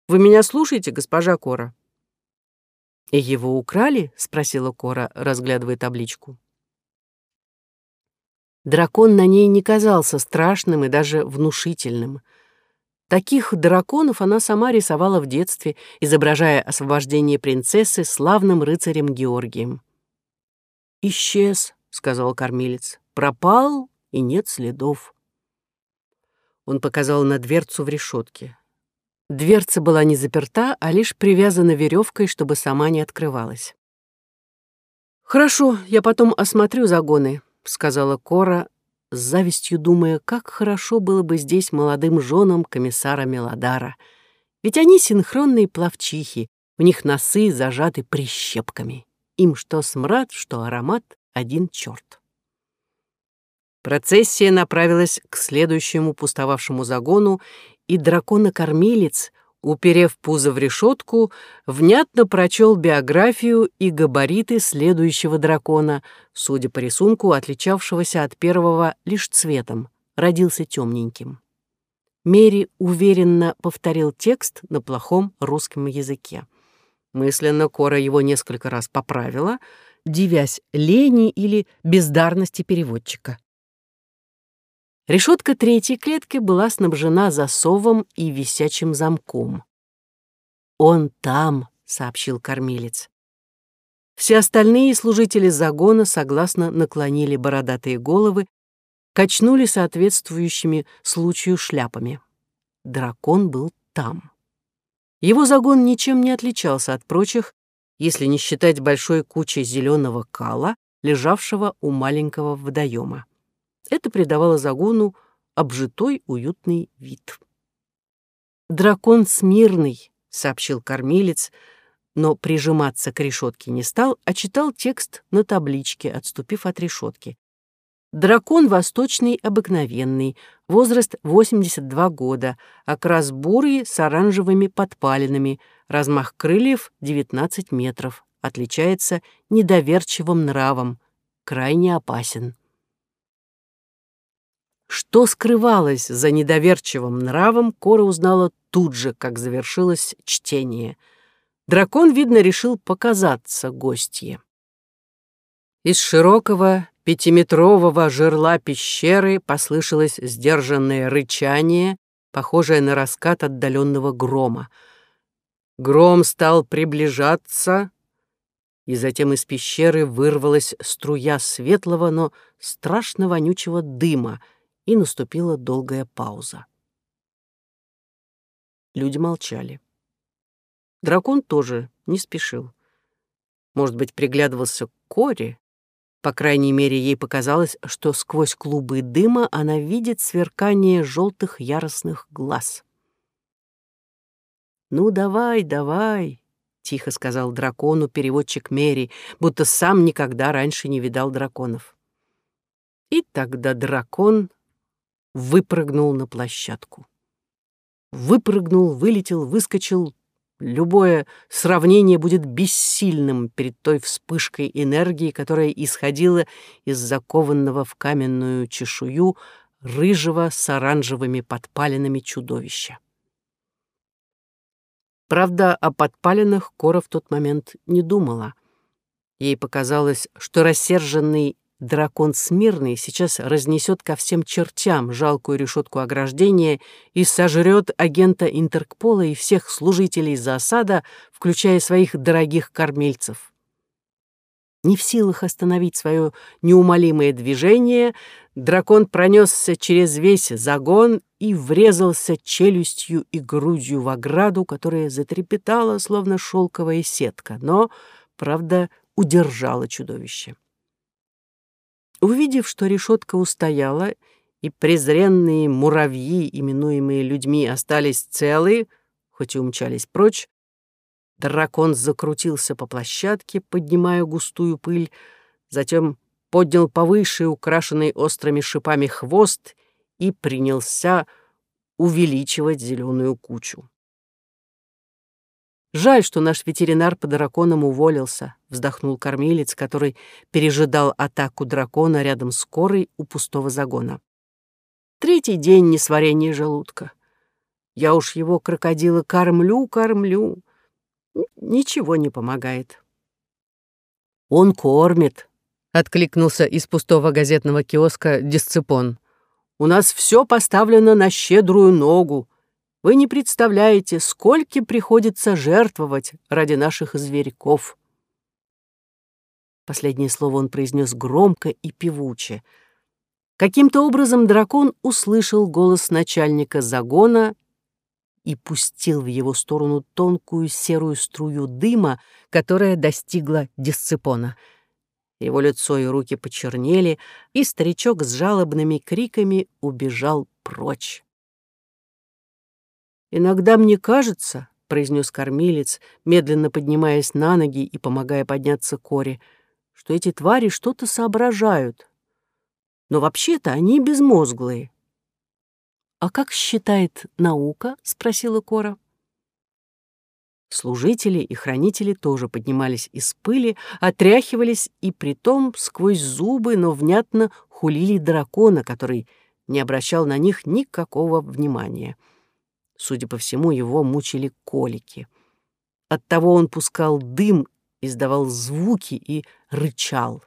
«Вы меня слушаете, госпожа Кора?» «И его украли?» — спросила Кора, разглядывая табличку. Дракон на ней не казался страшным и даже внушительным. Таких драконов она сама рисовала в детстве, изображая освобождение принцессы славным рыцарем Георгием. «Исчез», — сказал кормилец, — «пропал, и нет следов». Он показал на дверцу в решетке. Дверца была не заперта, а лишь привязана веревкой, чтобы сама не открывалась. «Хорошо, я потом осмотрю загоны», — сказала Кора, с завистью думая, как хорошо было бы здесь молодым женам комиссара Мелодара. Ведь они синхронные плавчихи, у них носы зажаты прищепками. Им что смрад, что аромат — один черт. Процессия направилась к следующему пустовавшему загону, и драконокормилец, уперев пузо в решетку, внятно прочел биографию и габариты следующего дракона, судя по рисунку, отличавшегося от первого лишь цветом, родился темненьким. Мери уверенно повторил текст на плохом русском языке. Мысленно Кора его несколько раз поправила, дивясь лени или бездарности переводчика. Решетка третьей клетки была снабжена засовом и висячим замком. «Он там», — сообщил кормилец. Все остальные служители загона согласно наклонили бородатые головы, качнули соответствующими случаю шляпами. Дракон был там. Его загон ничем не отличался от прочих, если не считать большой кучи зеленого кала, лежавшего у маленького водоема. Это придавало загону обжитой уютный вид. «Дракон смирный», — сообщил кормилец, но прижиматься к решетке не стал, а читал текст на табличке, отступив от решетки. Дракон восточный обыкновенный, возраст 82 года, окрас бурый с оранжевыми подпалинами, размах крыльев 19 метров, отличается недоверчивым нравом, крайне опасен. Что скрывалось за недоверчивым нравом, Кора узнала тут же, как завершилось чтение. Дракон, видно, решил показаться гостье. Из широкого пятиметрового жерла пещеры послышалось сдержанное рычание, похожее на раскат отдаленного грома. Гром стал приближаться, и затем из пещеры вырвалась струя светлого, но страшно вонючего дыма — и наступила долгая пауза. Люди молчали. Дракон тоже не спешил. Может быть, приглядывался к Коре? По крайней мере, ей показалось, что сквозь клубы дыма она видит сверкание желтых яростных глаз. «Ну, давай, давай», — тихо сказал дракону переводчик Мери, будто сам никогда раньше не видал драконов. И тогда дракон выпрыгнул на площадку. Выпрыгнул, вылетел, выскочил. Любое сравнение будет бессильным перед той вспышкой энергии, которая исходила из закованного в каменную чешую рыжего с оранжевыми подпалинами чудовища. Правда, о подпалинах Кора в тот момент не думала. Ей показалось, что рассерженный Дракон Смирный сейчас разнесет ко всем чертям жалкую решетку ограждения и сожрет агента Интерпола и всех служителей засада, включая своих дорогих кормильцев. Не в силах остановить свое неумолимое движение, дракон пронесся через весь загон и врезался челюстью и грудью в ограду, которая затрепетала, словно шелковая сетка, но, правда, удержала чудовище. Увидев, что решетка устояла, и презренные муравьи, именуемые людьми, остались целы, хоть и умчались прочь, дракон закрутился по площадке, поднимая густую пыль, затем поднял повыше украшенный острыми шипами хвост и принялся увеличивать зеленую кучу. «Жаль, что наш ветеринар по драконам уволился», — вздохнул кормилец, который пережидал атаку дракона рядом с корой у пустого загона. «Третий день несварения желудка. Я уж его крокодила кормлю, кормлю. Ничего не помогает». «Он кормит», — откликнулся из пустого газетного киоска Дисципон. «У нас все поставлено на щедрую ногу. Вы не представляете, сколько приходится жертвовать ради наших зверьков. Последнее слово он произнес громко и певуче. Каким-то образом дракон услышал голос начальника загона и пустил в его сторону тонкую серую струю дыма, которая достигла дисципона. Его лицо и руки почернели, и старичок с жалобными криками убежал прочь. «Иногда мне кажется», — произнес кормилец, медленно поднимаясь на ноги и помогая подняться Коре, «что эти твари что-то соображают. Но вообще-то они безмозглые». «А как считает наука?» — спросила Кора. Служители и хранители тоже поднимались из пыли, отряхивались и притом сквозь зубы, но внятно хулили дракона, который не обращал на них никакого внимания. Судя по всему, его мучили колики. Оттого он пускал дым, издавал звуки и рычал.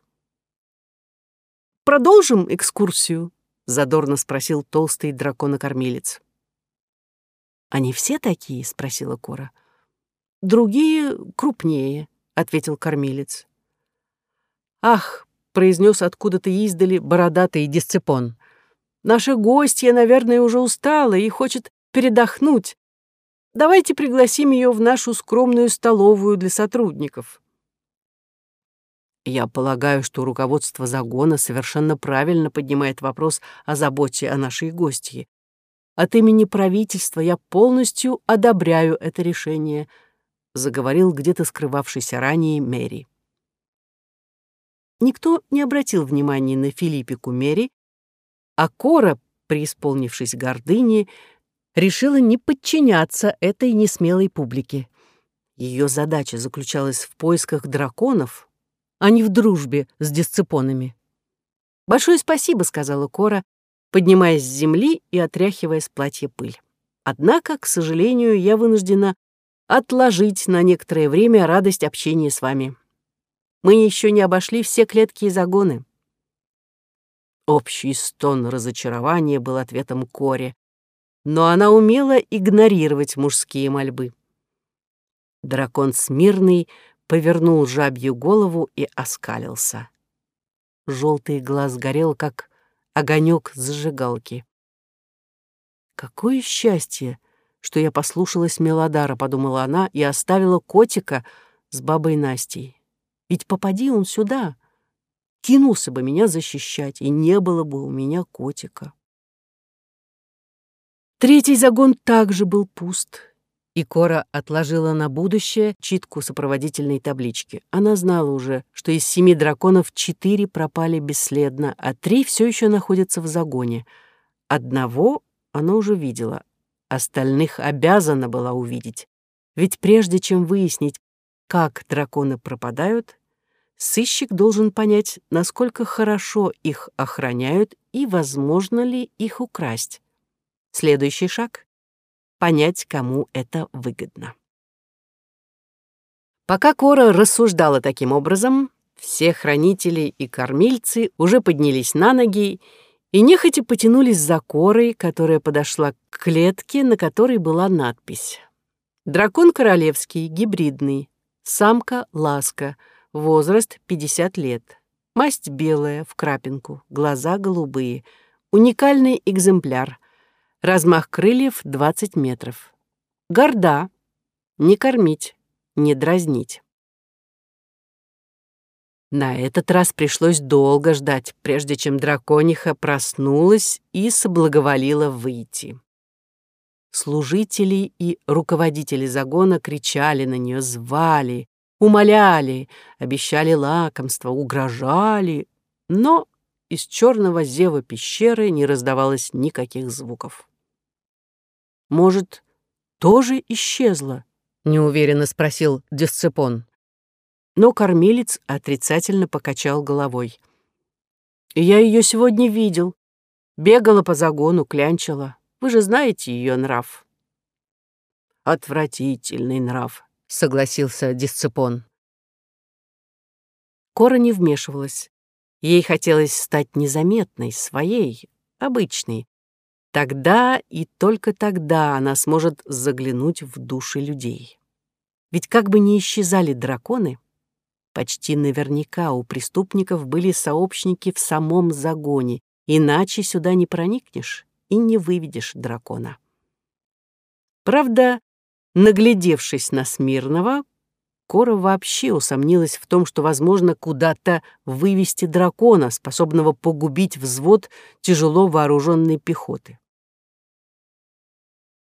«Продолжим экскурсию?» — задорно спросил толстый драконокормилец. «Они все такие?» — спросила Кора. «Другие крупнее», — ответил кормилец. «Ах!» — произнес откуда-то издали бородатый дисципон. «Наша гостья, наверное, уже устала и хочет передохнуть. Давайте пригласим ее в нашу скромную столовую для сотрудников». Я полагаю, что руководство загона совершенно правильно поднимает вопрос о заботе о нашей гостье. От имени правительства я полностью одобряю это решение, заговорил где-то скрывавшийся ранее Мэри. Никто не обратил внимания на Филиппику Мэри, а Кора, преисполнившись гордыни, решила не подчиняться этой несмелой публике. Ее задача заключалась в поисках драконов, а не в дружбе с дисципонами. «Большое спасибо», — сказала Кора, поднимаясь с земли и отряхивая с платья пыль. «Однако, к сожалению, я вынуждена отложить на некоторое время радость общения с вами. Мы еще не обошли все клетки и загоны». Общий стон разочарования был ответом Коре, но она умела игнорировать мужские мольбы. Дракон Смирный повернул жабью голову и оскалился. Желтый глаз горел, как огонек зажигалки. «Какое счастье, что я послушалась Мелодара», — подумала она, и оставила котика с бабой Настей. «Ведь попади он сюда, кинулся бы меня защищать, и не было бы у меня котика». Третий загон также был пуст, и Кора отложила на будущее читку сопроводительной таблички. Она знала уже, что из семи драконов четыре пропали бесследно, а три все еще находятся в загоне. Одного она уже видела, остальных обязана была увидеть. Ведь прежде чем выяснить, как драконы пропадают, сыщик должен понять, насколько хорошо их охраняют и возможно ли их украсть. Следующий шаг понять, кому это выгодно. Пока Кора рассуждала таким образом, все хранители и кормильцы уже поднялись на ноги и нехотя потянулись за Корой, которая подошла к клетке, на которой была надпись. «Дракон королевский, гибридный, самка Ласка, возраст 50 лет, масть белая, в крапинку, глаза голубые, уникальный экземпляр, Размах крыльев 20 метров. Горда. Не кормить, не дразнить. На этот раз пришлось долго ждать, прежде чем дракониха проснулась и соблаговолила выйти. Служители и руководители загона кричали на нее, звали, умоляли, обещали лакомство, угрожали, но из черного зева пещеры не раздавалось никаких звуков. Может, тоже исчезла? Неуверенно спросил Дисципон. Но кормилец отрицательно покачал головой. Я ее сегодня видел. Бегала по загону, клянчила. Вы же знаете ее нрав. Отвратительный нрав, согласился Дисципон. Кора не вмешивалась. Ей хотелось стать незаметной, своей, обычной, Тогда и только тогда она сможет заглянуть в души людей. Ведь как бы ни исчезали драконы, почти наверняка у преступников были сообщники в самом загоне, иначе сюда не проникнешь и не выведешь дракона. Правда, наглядевшись на Смирного, Кора вообще усомнилась в том, что возможно куда-то вывести дракона, способного погубить взвод тяжело вооруженной пехоты.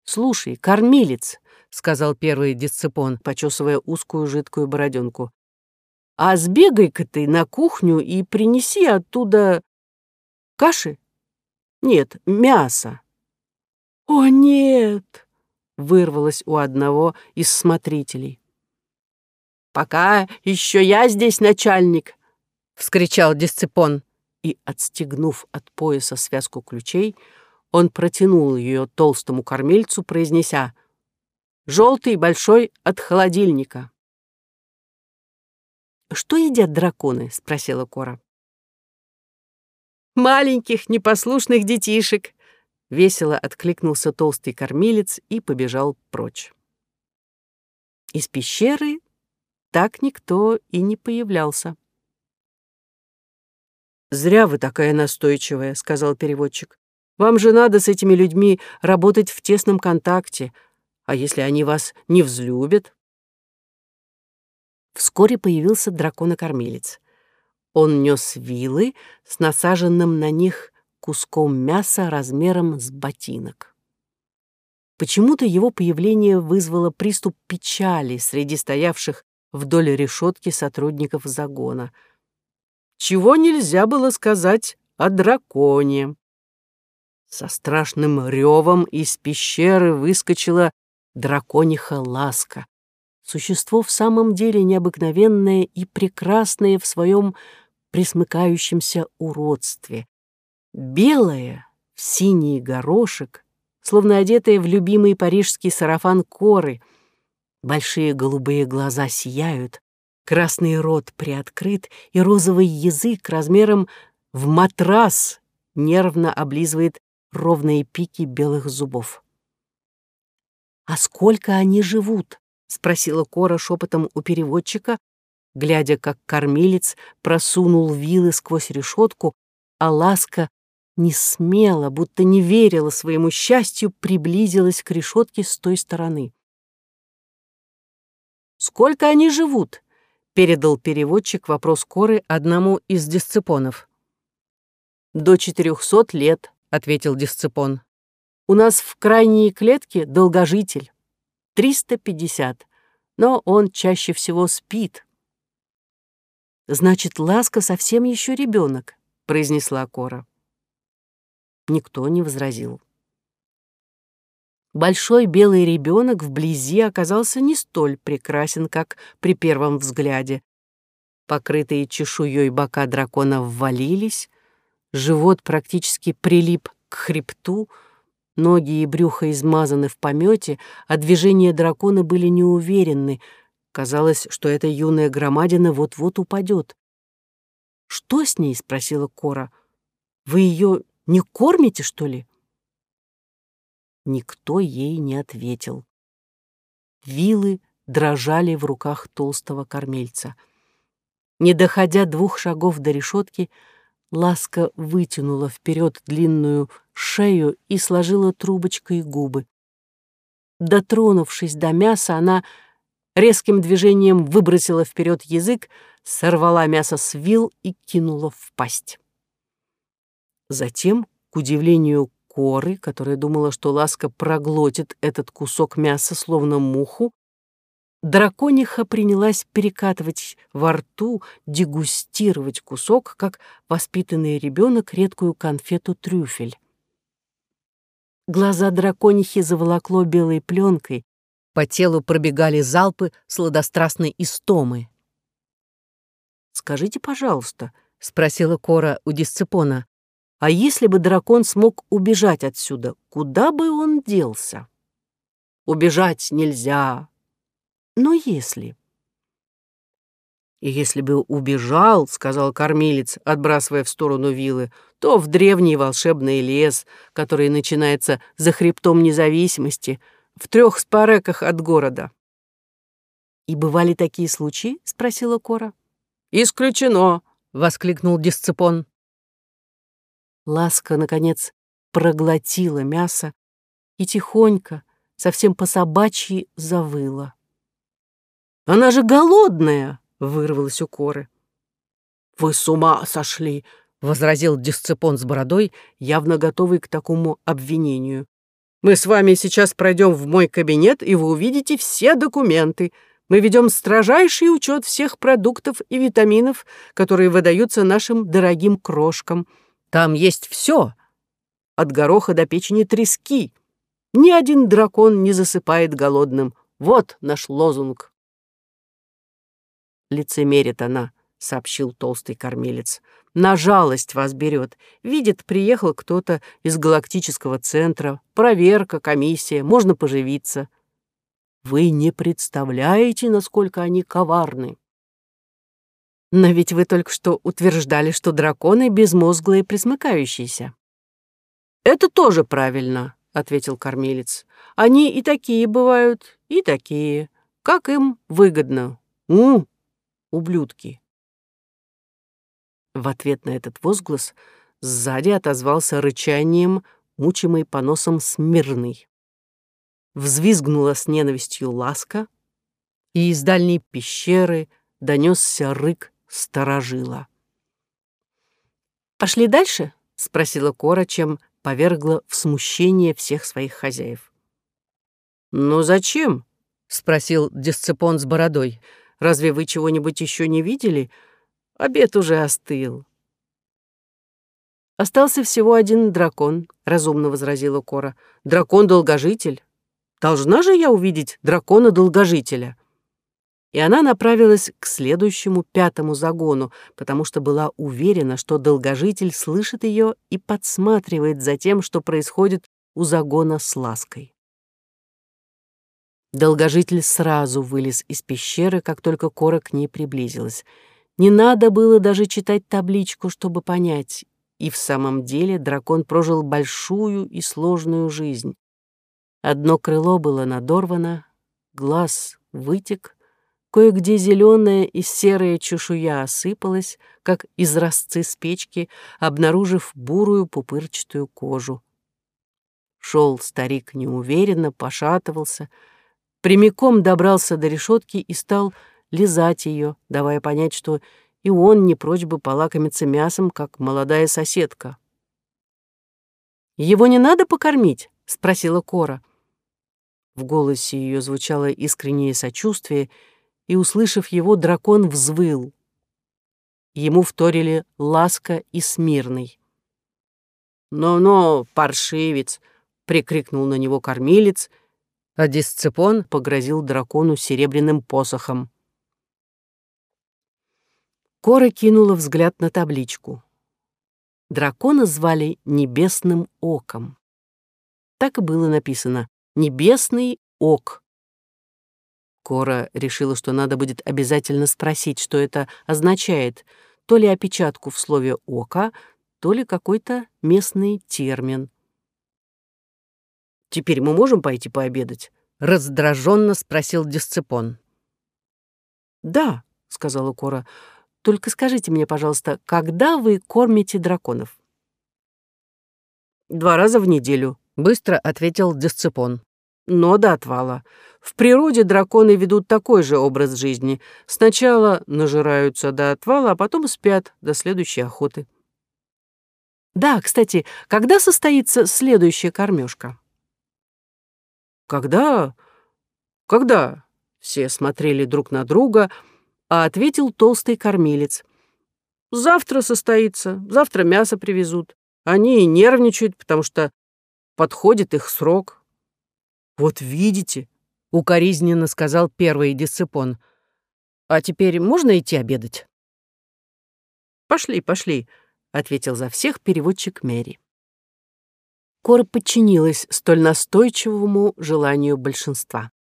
«Слушай, кормилец», — сказал первый дисципон, почесывая узкую жидкую бороденку, «а сбегай-ка ты на кухню и принеси оттуда каши? Нет, мясо». «О, нет!» вырвалось у одного из смотрителей. «Пока еще я здесь начальник!» — вскричал Дисципон, и, отстегнув от пояса связку ключей, он протянул ее толстому кормильцу, произнеся «Желтый большой от холодильника». «Что едят драконы?» — спросила Кора. «Маленьких непослушных детишек!» — весело откликнулся толстый кормилец и побежал прочь. Из пещеры так никто и не появлялся. «Зря вы такая настойчивая», — сказал переводчик. «Вам же надо с этими людьми работать в тесном контакте, а если они вас не взлюбят?» Вскоре появился драконокормилец. Он нес вилы с насаженным на них куском мяса размером с ботинок. Почему-то его появление вызвало приступ печали среди стоявших вдоль решетки сотрудников загона — чего нельзя было сказать о драконе. Со страшным ревом из пещеры выскочила дракониха Ласка. Существо в самом деле необыкновенное и прекрасное в своем присмыкающемся уродстве. Белое, в синий горошек, словно одетое в любимый парижский сарафан коры. Большие голубые глаза сияют, Красный рот приоткрыт, и розовый язык размером в матрас нервно облизывает ровные пики белых зубов. «А сколько они живут?» — спросила Кора шепотом у переводчика, глядя, как кормилец просунул вилы сквозь решетку, а ласка не смело, будто не верила своему счастью, приблизилась к решетке с той стороны. «Сколько они живут?» передал переводчик вопрос Коры одному из дисципонов. «До четырехсот лет», — ответил дисципон. «У нас в крайней клетке долгожитель. Триста пятьдесят, но он чаще всего спит». «Значит, Ласка совсем еще ребенок», — произнесла Кора. Никто не возразил. Большой белый ребенок вблизи оказался не столь прекрасен, как при первом взгляде. Покрытые чешуей бока дракона ввалились, живот практически прилип к хребту, ноги и брюхо измазаны в помете, а движения дракона были неуверенны. Казалось, что эта юная громадина вот-вот упадет. «Что с ней?» — спросила Кора. «Вы ее не кормите, что ли?» Никто ей не ответил. Вилы дрожали в руках толстого кормильца. Не доходя двух шагов до решетки, Ласка вытянула вперед длинную шею и сложила трубочкой губы. Дотронувшись до мяса, она резким движением выбросила вперед язык, сорвала мясо с вил и кинула в пасть. Затем, к удивлению коры, которая думала, что ласка проглотит этот кусок мяса, словно муху, дракониха принялась перекатывать во рту, дегустировать кусок, как воспитанный ребенок редкую конфету трюфель. Глаза драконихи заволокло белой пленкой, по телу пробегали залпы сладострастной истомы. «Скажите, пожалуйста», — спросила Кора у Дисципона, а если бы дракон смог убежать отсюда, куда бы он делся? Убежать нельзя. Но если... Если бы убежал, — сказал кормилец, отбрасывая в сторону вилы, — то в древний волшебный лес, который начинается за хребтом независимости, в трех спареках от города. «И бывали такие случаи?» — спросила Кора. «Исключено!» — воскликнул Дисципон. Ласка, наконец, проглотила мясо и тихонько, совсем по-собачьи, завыла. «Она же голодная!» — вырвалась у коры. «Вы с ума сошли!» — возразил Дисципон с бородой, явно готовый к такому обвинению. «Мы с вами сейчас пройдем в мой кабинет, и вы увидите все документы. Мы ведем строжайший учет всех продуктов и витаминов, которые выдаются нашим дорогим крошкам». Там есть все, от гороха до печени трески. Ни один дракон не засыпает голодным. Вот наш лозунг. Лицемерит она, сообщил толстый кормилец. На жалость вас берет. Видит, приехал кто-то из галактического центра. Проверка, комиссия, можно поживиться. Вы не представляете, насколько они коварны. Но ведь вы только что утверждали, что драконы безмозглые присмыкающиеся. Это тоже правильно, ответил кормилец. Они и такие бывают, и такие. Как им выгодно. У, ублюдки. В ответ на этот возглас сзади отозвался рычанием, мучимый поносом смирный взвизгнула с ненавистью ласка, и из дальней пещеры донесся рык сторожила. «Пошли дальше?» — спросила Кора, чем повергла в смущение всех своих хозяев. «Ну зачем?» — спросил Дисципон с бородой. «Разве вы чего-нибудь еще не видели? Обед уже остыл». «Остался всего один дракон», — разумно возразила Кора. «Дракон-долгожитель, Должна же я увидеть дракона-долгожителя. И она направилась к следующему пятому загону, потому что была уверена, что долгожитель слышит ее и подсматривает за тем, что происходит у загона с лаской. Долгожитель сразу вылез из пещеры, как только Кора к ней приблизилась. Не надо было даже читать табличку, чтобы понять. И в самом деле дракон прожил большую и сложную жизнь. Одно крыло было надорвано, глаз вытек, кое-где зеленая и серая чешуя осыпалась, как из росцы с печки, обнаружив бурую пупырчатую кожу. Шел старик неуверенно, пошатывался, прямиком добрался до решетки и стал лизать ее, давая понять, что и он не прочь бы полакомиться мясом, как молодая соседка. «Его не надо покормить?» — спросила Кора. — в голосе ее звучало искреннее сочувствие, и, услышав его, дракон взвыл. Ему вторили ласка и смирный. «Но-но, паршивец!» — прикрикнул на него кормилец, а Дисципон погрозил дракону серебряным посохом. Кора кинула взгляд на табличку. Дракона звали Небесным Оком. Так и было написано Небесный ок. Кора решила, что надо будет обязательно спросить, что это означает, то ли опечатку в слове «ока», то ли какой-то местный термин. «Теперь мы можем пойти пообедать?» — раздраженно спросил Дисципон. «Да», — сказала Кора, — «только скажите мне, пожалуйста, когда вы кормите драконов?» «Два раза в неделю», — быстро ответил Дисципон но до отвала. В природе драконы ведут такой же образ жизни. Сначала нажираются до отвала, а потом спят до следующей охоты. Да, кстати, когда состоится следующая кормежка? Когда? Когда? Все смотрели друг на друга, а ответил толстый кормилец. Завтра состоится, завтра мясо привезут. Они нервничают, потому что подходит их срок, «Вот видите», — укоризненно сказал первый дисципон. «А теперь можно идти обедать?» «Пошли, пошли», — ответил за всех переводчик Мэри. Кора подчинилась столь настойчивому желанию большинства.